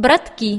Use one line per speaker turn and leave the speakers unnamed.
братки.